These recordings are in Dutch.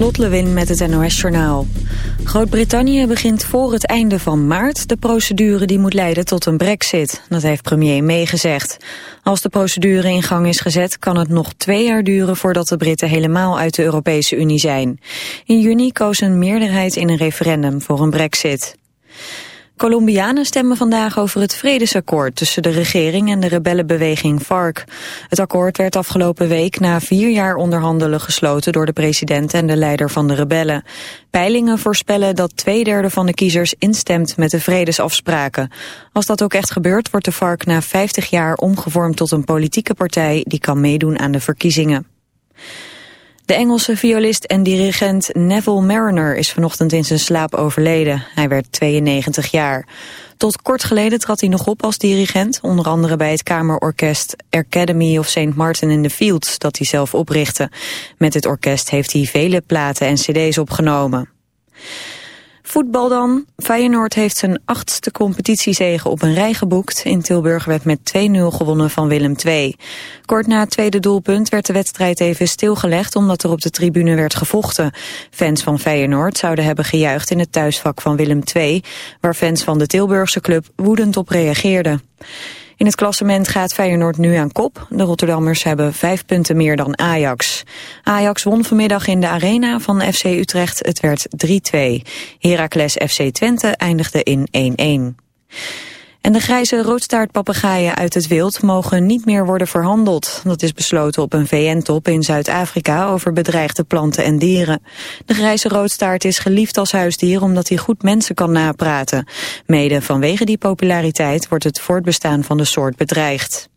Lot Lewin met het NOS Journaal. Groot-Brittannië begint voor het einde van maart de procedure die moet leiden tot een brexit. Dat heeft premier May gezegd. Als de procedure in gang is gezet kan het nog twee jaar duren voordat de Britten helemaal uit de Europese Unie zijn. In juni koos een meerderheid in een referendum voor een brexit. Colombianen stemmen vandaag over het vredesakkoord tussen de regering en de rebellenbeweging FARC. Het akkoord werd afgelopen week na vier jaar onderhandelen gesloten door de president en de leider van de rebellen. Peilingen voorspellen dat twee derde van de kiezers instemt met de vredesafspraken. Als dat ook echt gebeurt wordt de FARC na 50 jaar omgevormd tot een politieke partij die kan meedoen aan de verkiezingen. De Engelse violist en dirigent Neville Mariner is vanochtend in zijn slaap overleden. Hij werd 92 jaar. Tot kort geleden trad hij nog op als dirigent, onder andere bij het kamerorkest Academy of St. Martin in the Fields, dat hij zelf oprichtte. Met het orkest heeft hij vele platen en cd's opgenomen. Voetbal dan. Feyenoord heeft zijn achtste competitiezege op een rij geboekt. In Tilburg werd met 2-0 gewonnen van Willem II. Kort na het tweede doelpunt werd de wedstrijd even stilgelegd... omdat er op de tribune werd gevochten. Fans van Feyenoord zouden hebben gejuicht in het thuisvak van Willem II... waar fans van de Tilburgse club woedend op reageerden. In het klassement gaat Feyenoord nu aan kop. De Rotterdammers hebben vijf punten meer dan Ajax. Ajax won vanmiddag in de arena van FC Utrecht. Het werd 3-2. Heracles FC Twente eindigde in 1-1. En de grijze roodstaartpapegaaien uit het wild mogen niet meer worden verhandeld. Dat is besloten op een VN-top in Zuid-Afrika over bedreigde planten en dieren. De grijze roodstaart is geliefd als huisdier omdat hij goed mensen kan napraten. Mede vanwege die populariteit wordt het voortbestaan van de soort bedreigd.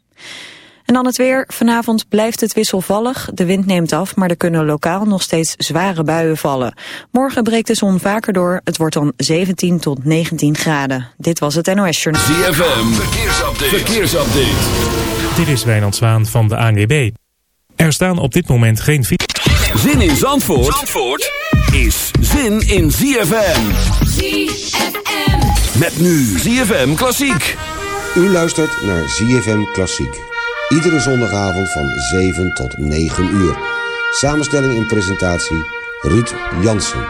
En dan het weer. Vanavond blijft het wisselvallig. De wind neemt af, maar er kunnen lokaal nog steeds zware buien vallen. Morgen breekt de zon vaker door. Het wordt dan 17 tot 19 graden. Dit was het NOS Journal. ZFM, verkeersupdate. verkeersupdate. Dit is Wijnand Zwaan van de ANWB. Er staan op dit moment geen... Zin in Zandvoort, Zandvoort is zin in ZFM. ZFM. Met nu ZFM Klassiek. U luistert naar ZFM Klassiek. Iedere zondagavond van 7 tot 9 uur. Samenstelling en presentatie Ruud Jansen.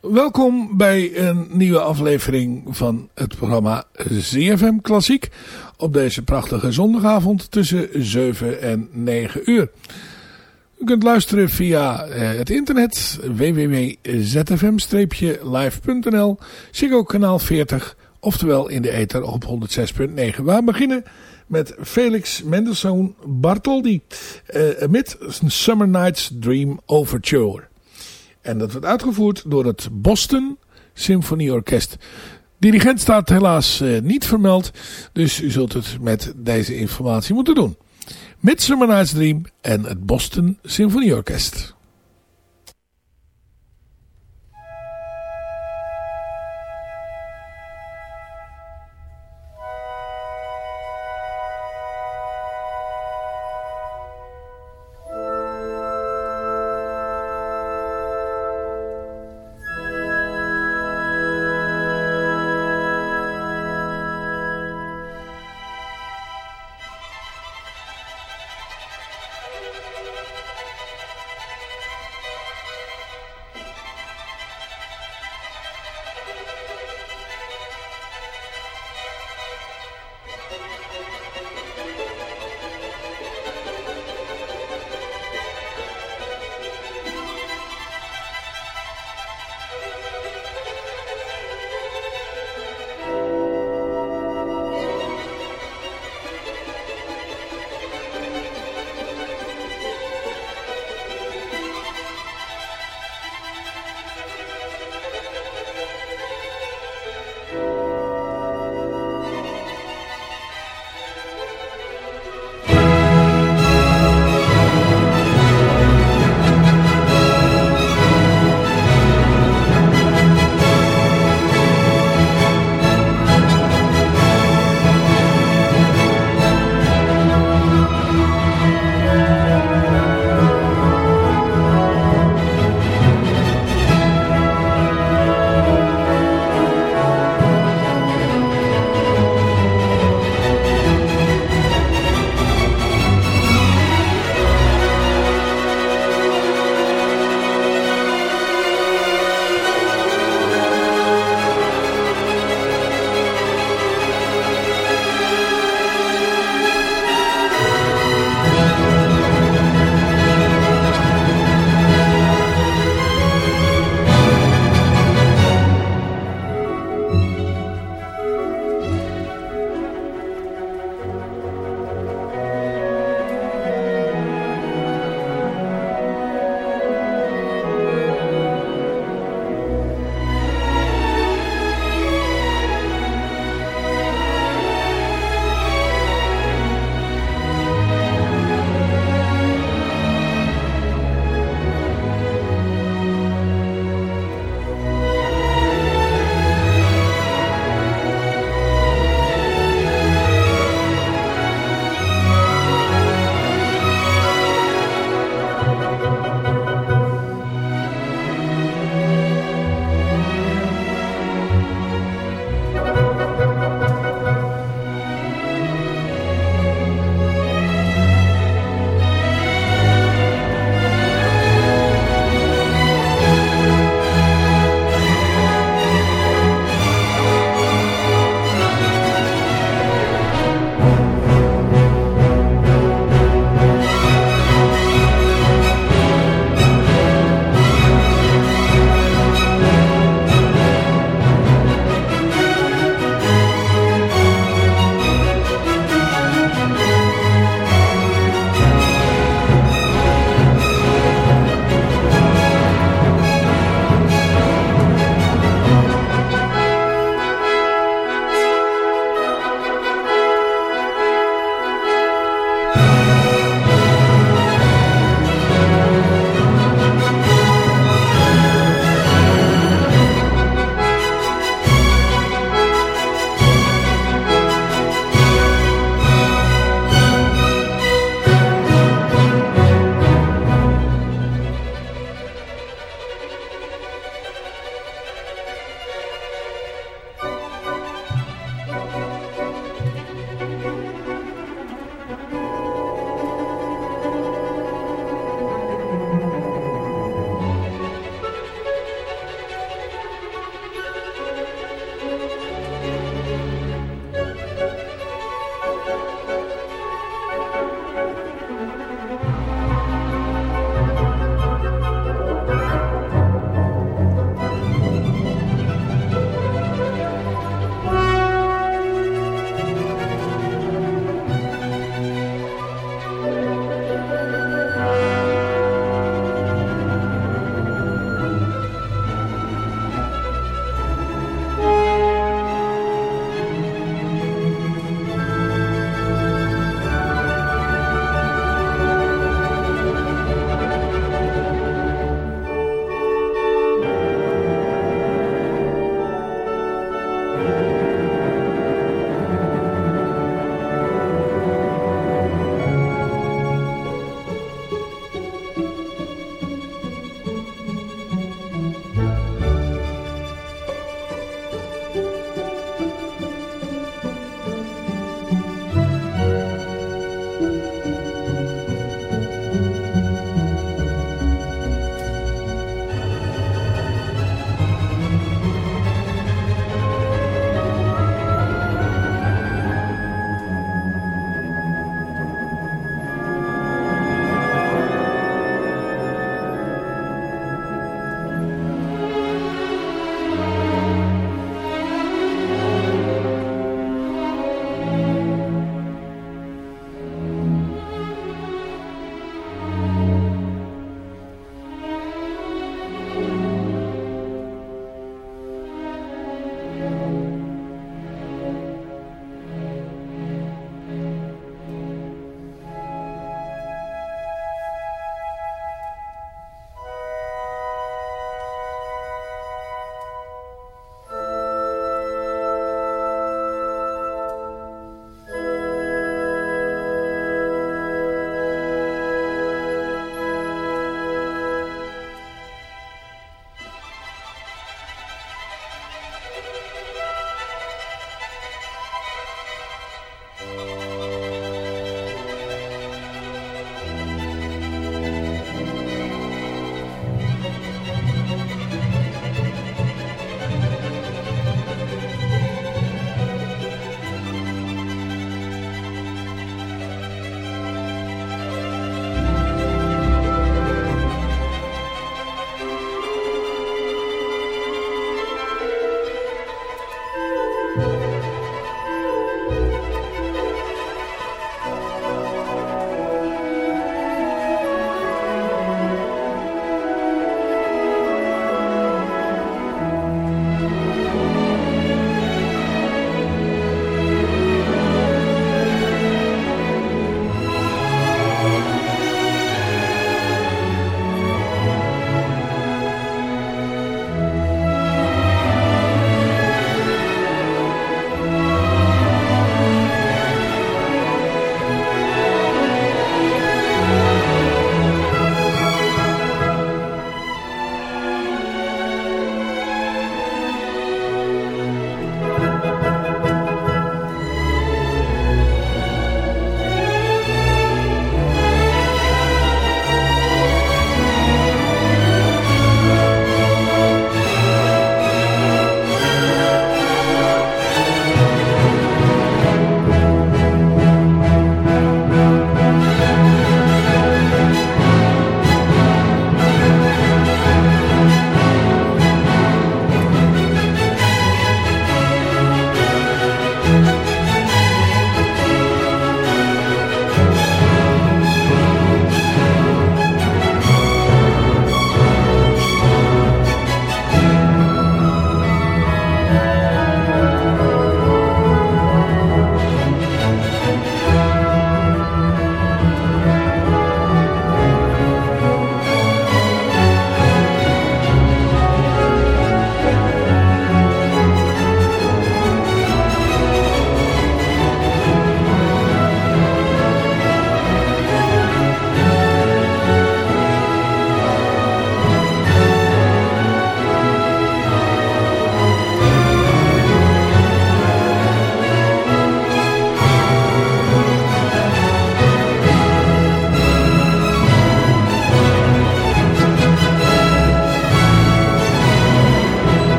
Welkom bij een nieuwe aflevering van het programma ZFM Klassiek. Op deze prachtige zondagavond tussen 7 en 9 uur. U kunt luisteren via eh, het internet www.zfm-live.nl Ziggo kanaal 40 Oftewel in de ether op 106.9. We beginnen met Felix Mendelssohn Bartholdy. Uh, met Summer Night's Dream Overture. En dat wordt uitgevoerd door het Boston Symfonieorkest. Dirigent staat helaas uh, niet vermeld. Dus u zult het met deze informatie moeten doen. Midsummer Night's Dream en het Boston Symfonieorkest.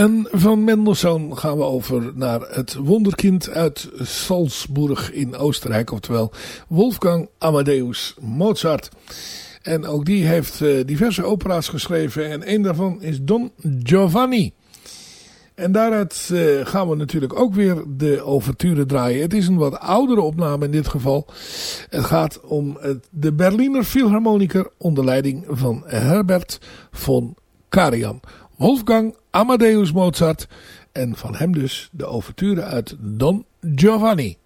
En van Mendelssohn gaan we over naar het wonderkind uit Salzburg in Oostenrijk. Oftewel Wolfgang Amadeus Mozart. En ook die heeft uh, diverse opera's geschreven. En een daarvan is Don Giovanni. En daaruit uh, gaan we natuurlijk ook weer de overture draaien. Het is een wat oudere opname in dit geval. Het gaat om de Berliner Philharmoniker onder leiding van Herbert von Karajan. Wolfgang Amadeus Mozart. En van hem dus de overture uit Don Giovanni.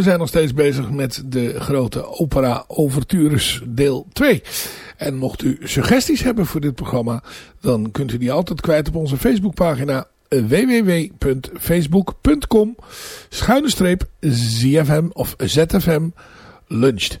We zijn nog steeds bezig met de grote opera Overtures deel 2. En mocht u suggesties hebben voor dit programma, dan kunt u die altijd kwijt op onze Facebookpagina www.facebook.com schuine streep ZFM of ZFM luncht.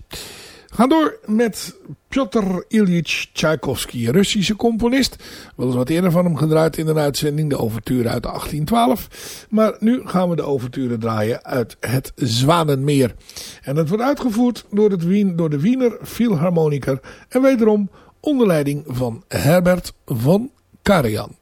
Gaan door met Piotr Ilyich Tchaikovsky, Russische componist. Wel eens wat eerder van hem gedraaid in een uitzending, de overture uit 1812. Maar nu gaan we de overture draaien uit het Zwanenmeer. En het wordt uitgevoerd door, het Wien, door de Wiener Philharmoniker en wederom onder leiding van Herbert von Karajan.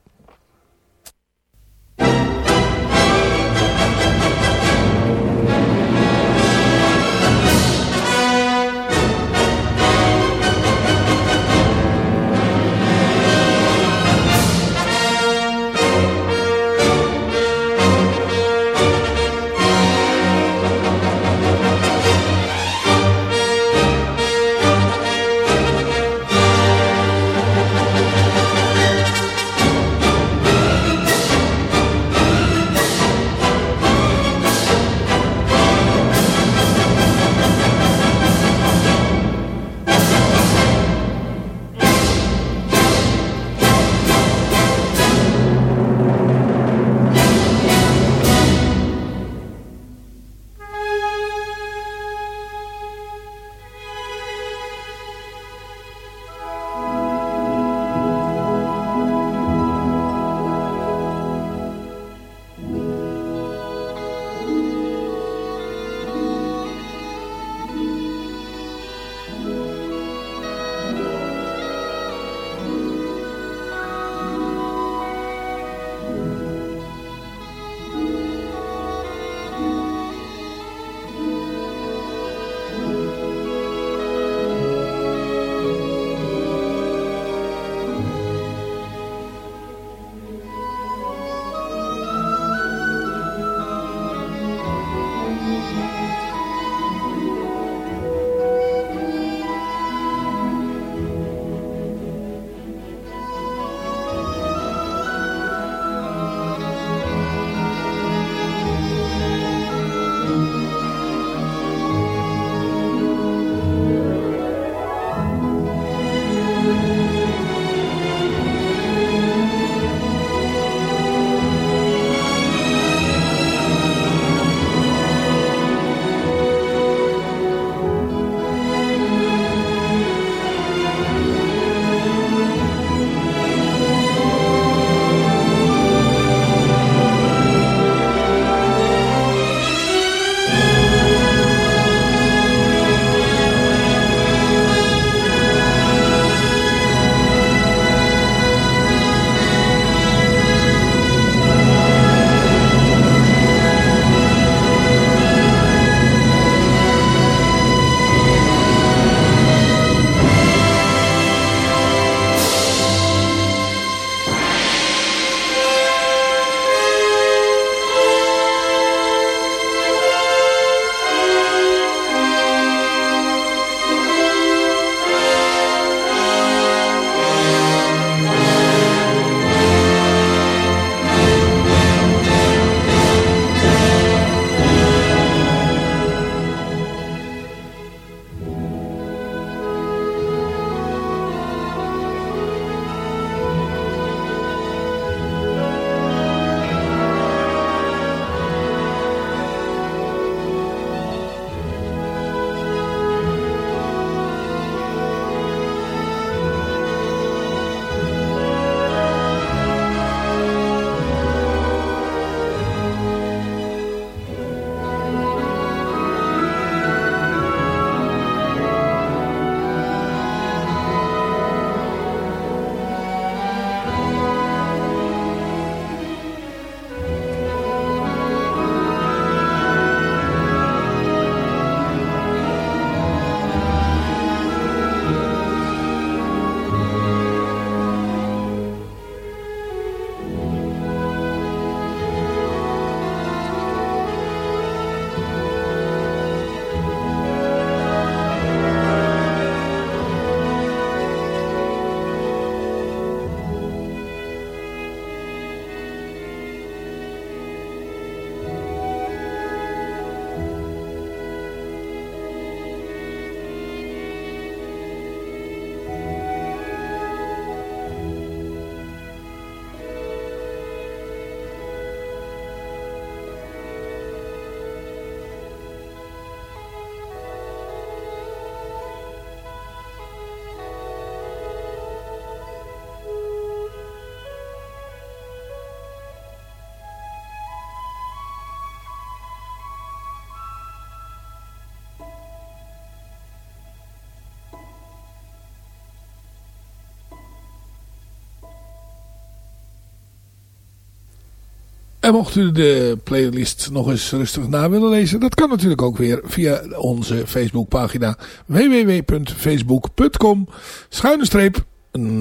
En mocht u de playlist nog eens rustig na willen lezen, dat kan natuurlijk ook weer via onze Facebookpagina www.facebook.com schuine streep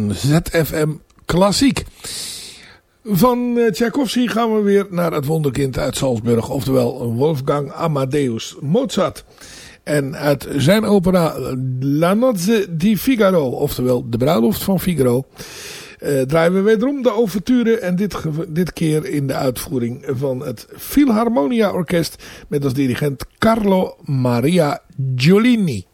ZFM Klassiek. Van uh, Tchaikovsky gaan we weer naar het wonderkind uit Salzburg, oftewel Wolfgang Amadeus Mozart. En uit zijn opera La Nozze di Figaro, oftewel De Bruiloft van Figaro, uh, draaien we wederom de overture en dit, dit keer in de uitvoering van het Philharmonia Orkest met als dirigent Carlo Maria Giolini.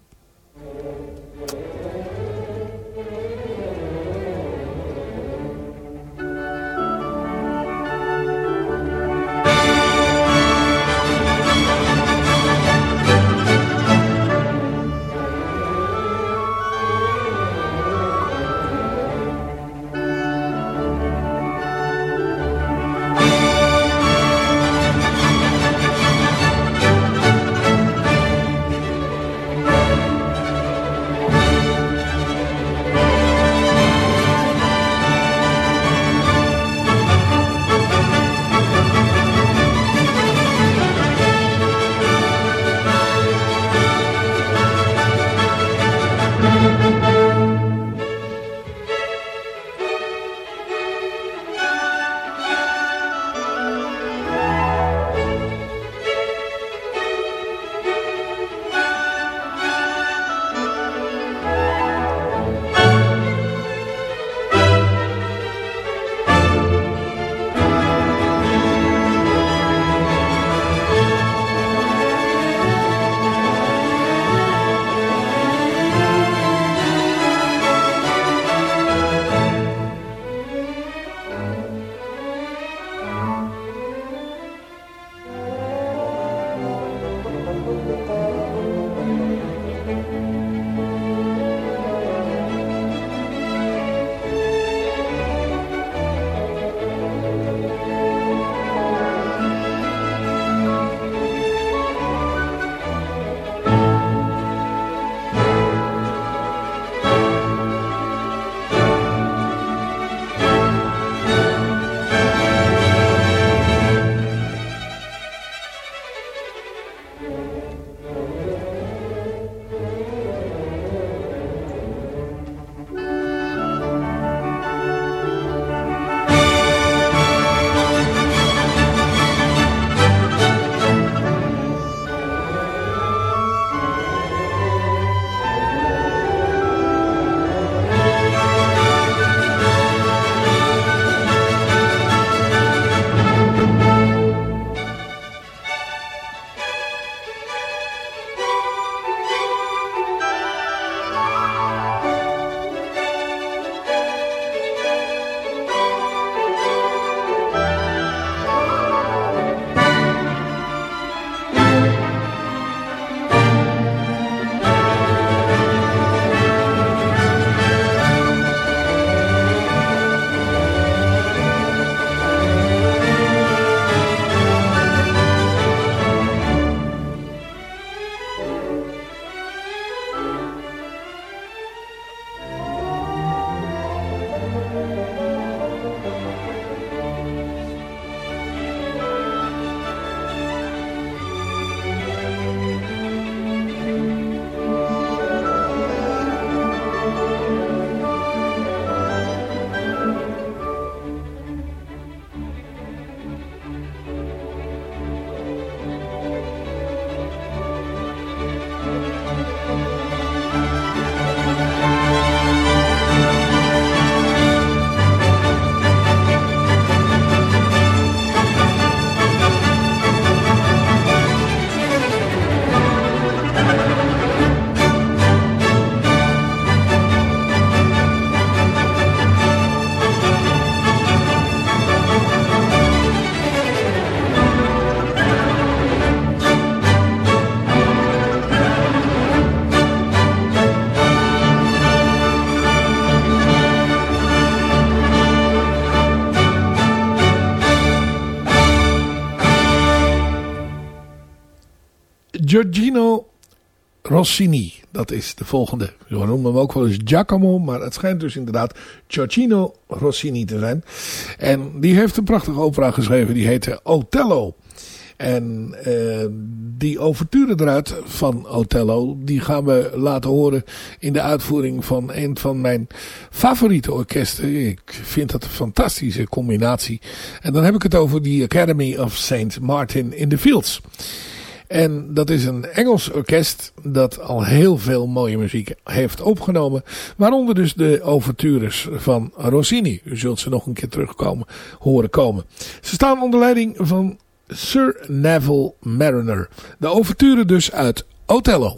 Giorgino Rossini. Dat is de volgende. We noemen hem ook wel eens Giacomo, maar het schijnt dus inderdaad Gioacchino Rossini te zijn. En die heeft een prachtige opera geschreven, die heette Otello. En uh, die overturen eruit van Otello, die gaan we laten horen in de uitvoering van een van mijn favoriete orkesten. Ik vind dat een fantastische combinatie. En dan heb ik het over die Academy of St. Martin in the Fields. En dat is een Engels orkest dat al heel veel mooie muziek heeft opgenomen. Waaronder dus de overtures van Rossini. U zult ze nog een keer terugkomen, horen komen. Ze staan onder leiding van Sir Neville Mariner. De overture dus uit Othello.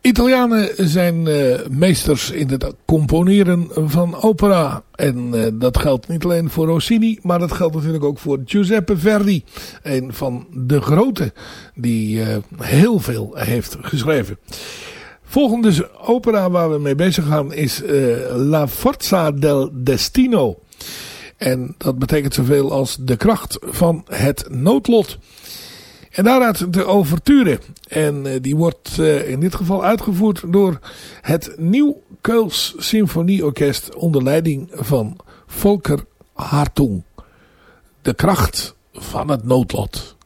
Italianen zijn uh, meesters in het componeren van opera. En uh, dat geldt niet alleen voor Rossini, maar dat geldt natuurlijk ook voor Giuseppe Verdi. Een van de grote die uh, heel veel heeft geschreven. Volgende opera waar we mee bezig gaan is La Forza del Destino. En dat betekent zoveel als de kracht van het noodlot. En daaruit de overture. En uh, die wordt uh, in dit geval uitgevoerd door het Nieuw Keuls Symfonieorkest onder leiding van Volker Hartung. De kracht van het noodlot.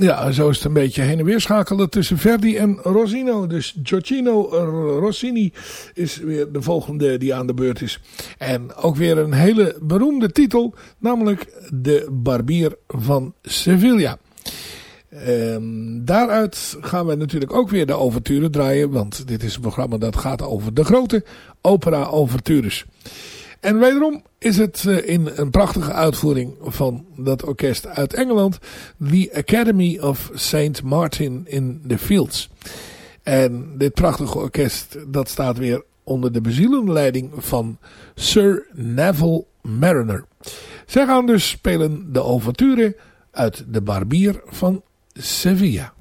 Ja, zo is het een beetje heen en weer schakelen tussen Verdi en Rossino. Dus Giorgino Rossini is weer de volgende die aan de beurt is. En ook weer een hele beroemde titel, namelijk De Barbier van Sevilla. Um, daaruit gaan we natuurlijk ook weer de overturen draaien. Want dit is een programma dat gaat over de grote opera-overtures. En wederom is het eh, in een prachtige uitvoering van dat orkest uit Engeland. The Academy of St. Martin in the Fields. En dit prachtige orkest dat staat weer onder de bezielende leiding van Sir Neville Mariner. Zij gaan dus spelen de overture uit De Barbier van Sevilla.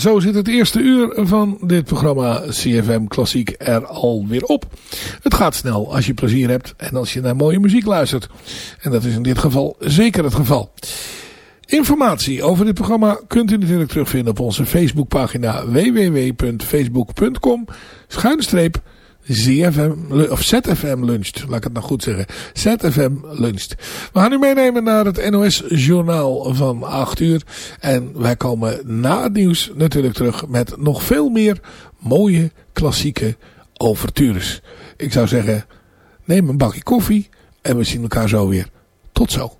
Zo zit het eerste uur van dit programma CFM Klassiek er alweer op. Het gaat snel als je plezier hebt en als je naar mooie muziek luistert. En dat is in dit geval zeker het geval. Informatie over dit programma kunt u natuurlijk terugvinden op onze Facebookpagina www.facebook.com schuinstreep ZFM, of ZFM luncht. Laat ik het nou goed zeggen. ZFM luncht. We gaan u meenemen naar het NOS journaal van 8 uur. En wij komen na het nieuws natuurlijk terug met nog veel meer mooie klassieke overtures. Ik zou zeggen, neem een bakje koffie en we zien elkaar zo weer. Tot zo.